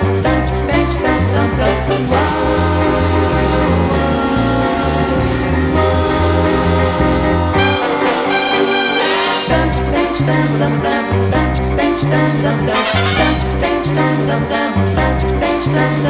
Dum dum dum dum dum. Dum dum dum dum dum. Dum dum dum dum dum. Dum dum dum dum up.